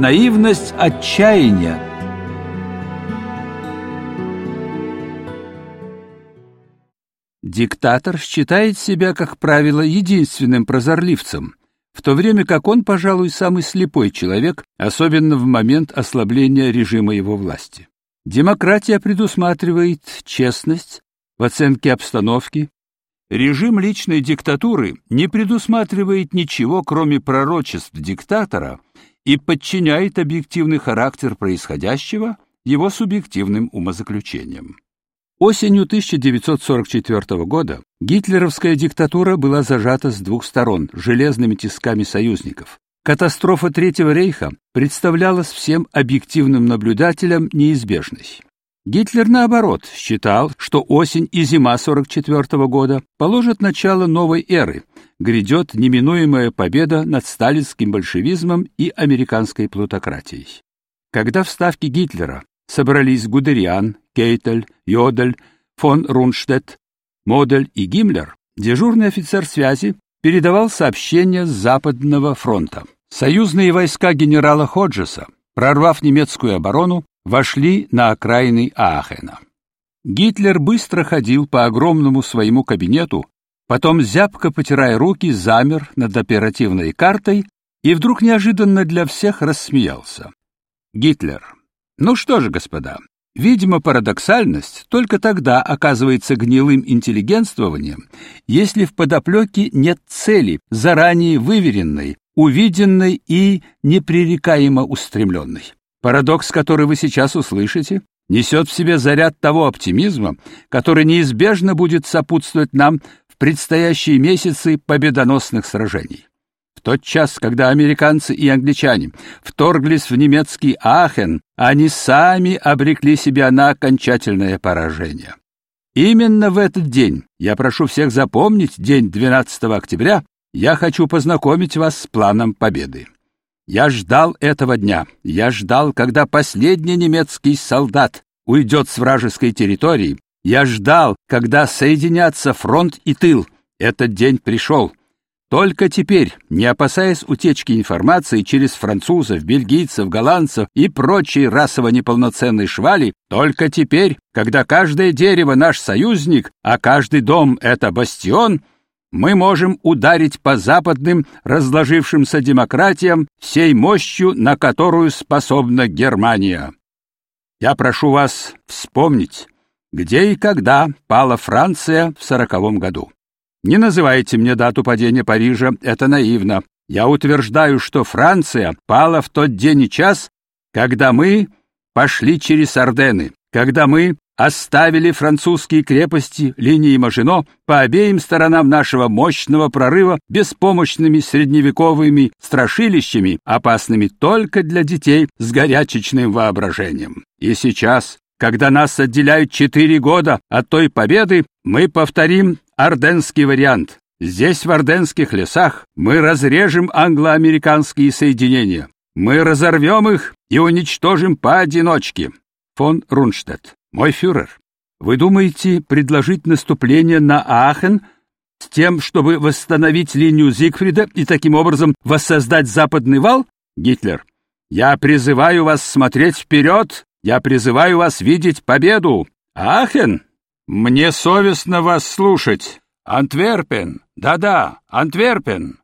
наивность отчаяния. Диктатор считает себя, как правило, единственным прозорливцем, в то время как он, пожалуй, самый слепой человек, особенно в момент ослабления режима его власти. Демократия предусматривает честность в оценке обстановки. Режим личной диктатуры не предусматривает ничего, кроме пророчеств диктатора, и подчиняет объективный характер происходящего его субъективным умозаключениям. Осенью 1944 года гитлеровская диктатура была зажата с двух сторон железными тисками союзников. Катастрофа Третьего рейха представлялась всем объективным наблюдателям неизбежной. Гитлер, наоборот, считал, что осень и зима 44 года положат начало новой эры, грядет неминуемая победа над сталинским большевизмом и американской плутократией. Когда в ставке Гитлера собрались Гудериан, Кейтель, Йодель, фон Рунштедт, Модель и Гиммлер, дежурный офицер связи передавал сообщения с Западного фронта. Союзные войска генерала Ходжеса, прорвав немецкую оборону, вошли на окраины Аахена. Гитлер быстро ходил по огромному своему кабинету, потом зябко потирая руки, замер над оперативной картой и вдруг неожиданно для всех рассмеялся. Гитлер. Ну что же, господа, Видимо, парадоксальность только тогда оказывается гнилым интеллигентствованием, если в подоплеке нет цели, заранее выверенной, увиденной и непререкаемо устремленной. Парадокс, который вы сейчас услышите, несет в себе заряд того оптимизма, который неизбежно будет сопутствовать нам в предстоящие месяцы победоносных сражений. В тот час, когда американцы и англичане вторглись в немецкий Аахен, они сами обрекли себя на окончательное поражение. Именно в этот день, я прошу всех запомнить день 12 октября, я хочу познакомить вас с планом победы. Я ждал этого дня. Я ждал, когда последний немецкий солдат уйдет с вражеской территории. Я ждал, когда соединятся фронт и тыл. Этот день пришел. Только теперь, не опасаясь утечки информации через французов, бельгийцев, голландцев и прочие расово неполноценные швали, только теперь, когда каждое дерево наш союзник, а каждый дом это бастион, мы можем ударить по западным разложившимся демократиям всей мощью, на которую способна Германия. Я прошу вас вспомнить, где и когда пала Франция в сороковом году. Не называйте мне дату падения Парижа, это наивно. Я утверждаю, что Франция пала в тот день и час, когда мы пошли через Ордены, когда мы оставили французские крепости линии Мажино по обеим сторонам нашего мощного прорыва беспомощными средневековыми страшилищами, опасными только для детей с горячечным воображением. И сейчас, когда нас отделяют четыре года от той победы, мы повторим орденский вариант. Здесь, в орденских лесах, мы разрежем англо-американские соединения. Мы разорвем их и уничтожим поодиночке. Фон Рунштадт. Мой фюрер, вы думаете предложить наступление на Аахен с тем, чтобы восстановить линию Зигфрида и таким образом воссоздать западный вал? Гитлер. Я призываю вас смотреть вперед, я призываю вас видеть победу. Аахен мне совестно вас слушать. Антверпен. Да-да, Антверпен.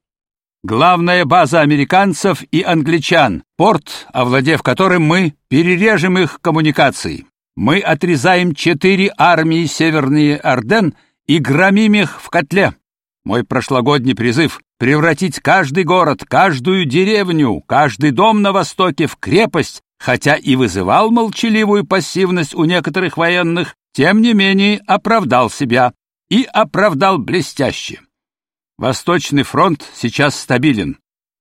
Главная база американцев и англичан, порт, овладев которым мы перережем их коммуникации. Мы отрезаем четыре армии Северные Орден и громим их в котле. Мой прошлогодний призыв превратить каждый город, каждую деревню, каждый дом на востоке в крепость, хотя и вызывал молчаливую пассивность у некоторых военных, тем не менее оправдал себя и оправдал блестяще. Восточный фронт сейчас стабилен.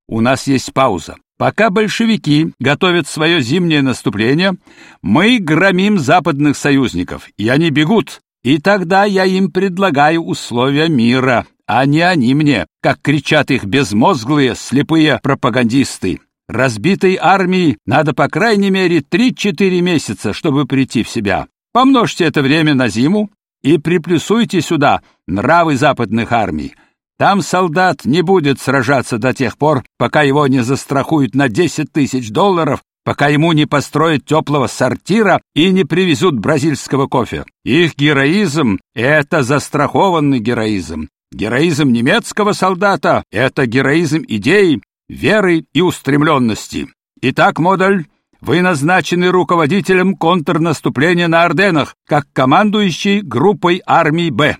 У нас есть пауза. Пока большевики готовят свое зимнее наступление, мы громим западных союзников, и они бегут. И тогда я им предлагаю условия мира, а не они мне, как кричат их безмозглые, слепые пропагандисты. Разбитой армии надо по крайней мере 3-4 месяца, чтобы прийти в себя. Помножьте это время на зиму и приплюсуйте сюда нравы западных армий. Там солдат не будет сражаться до тех пор, пока его не застрахуют на 10 тысяч долларов, пока ему не построят теплого сортира и не привезут бразильского кофе. Их героизм — это застрахованный героизм. Героизм немецкого солдата — это героизм идей, веры и устремленности. Итак, модуль, вы назначены руководителем контрнаступления на Орденах, как командующий группой армий «Б».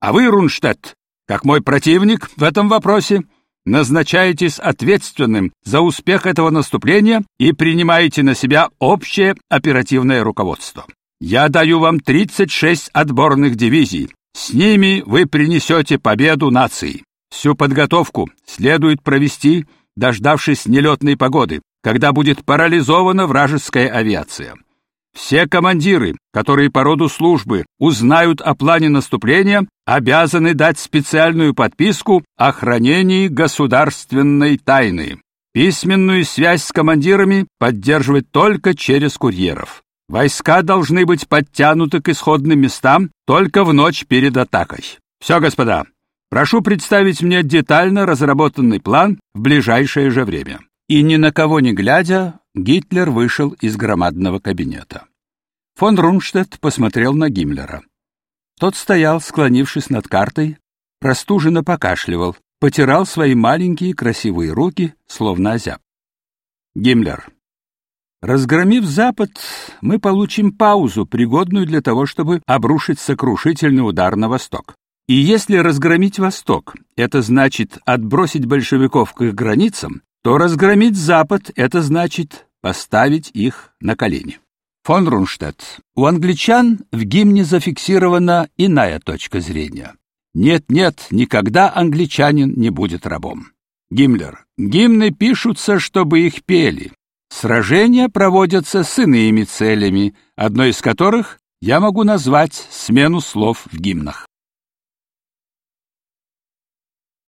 А вы, Рунштадт, как мой противник в этом вопросе, назначаетесь ответственным за успех этого наступления и принимаете на себя общее оперативное руководство. Я даю вам 36 отборных дивизий. С ними вы принесете победу нации. Всю подготовку следует провести, дождавшись нелетной погоды, когда будет парализована вражеская авиация. Все командиры, которые по роду службы узнают о плане наступления, обязаны дать специальную подписку о хранении государственной тайны. Письменную связь с командирами поддерживать только через курьеров. Войска должны быть подтянуты к исходным местам только в ночь перед атакой. Все, господа, прошу представить мне детально разработанный план в ближайшее же время. И ни на кого не глядя, Гитлер вышел из громадного кабинета. Фон Рунштедт посмотрел на Гиммлера. Тот стоял, склонившись над картой, простуженно покашливал, потирал свои маленькие красивые руки, словно озяб. Гиммлер. Разгромив Запад, мы получим паузу, пригодную для того, чтобы обрушить сокрушительный удар на Восток. И если разгромить Восток, это значит отбросить большевиков к их границам, то разгромить Запад — это значит поставить их на колени. Фон Рунштадт, у англичан в гимне зафиксирована иная точка зрения. Нет-нет, никогда англичанин не будет рабом. Гиммлер, гимны пишутся, чтобы их пели. Сражения проводятся с иными целями, одной из которых я могу назвать смену слов в гимнах.